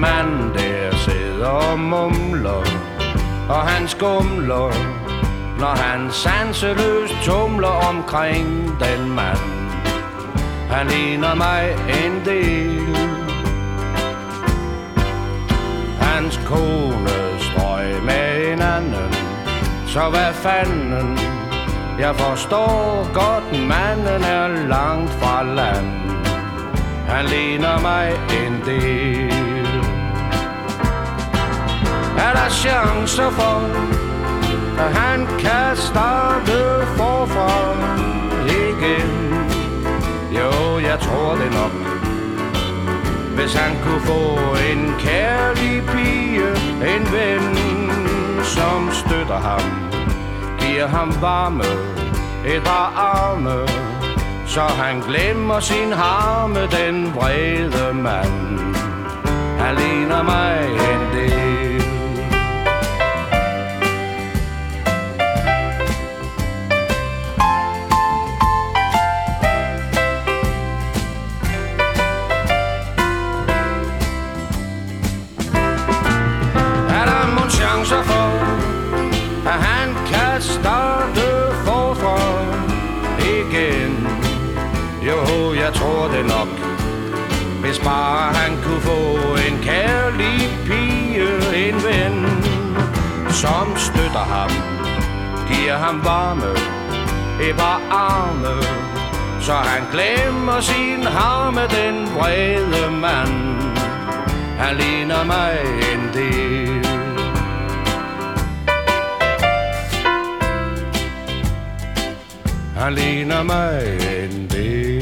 en mand der sidder og mumler Og han skumler Når han sanseløst tumler omkring den mand. Han ligner mig en del. Hans kone strøg med en anden Så hvad fanden? Jeg forstår godt manden er langt fra land. Han ligner mig en del. Chancer for, at han kan starte forfra igen. Jo, jeg tror det nok. Hvis han kunne få en kærlig pige, en ven, som støtter ham, giver ham varme, et par arme, så han glemmer sin harme, den vrede mand. Han ligner mig en jeg tror det nok. Hvis bare han kunne få en kærlig pige, en ven, som støtter ham, giver ham varme, et par arme, så han glemmer sin harme, den vrede mand. Han ligner mig en del. Han ligner mig en del.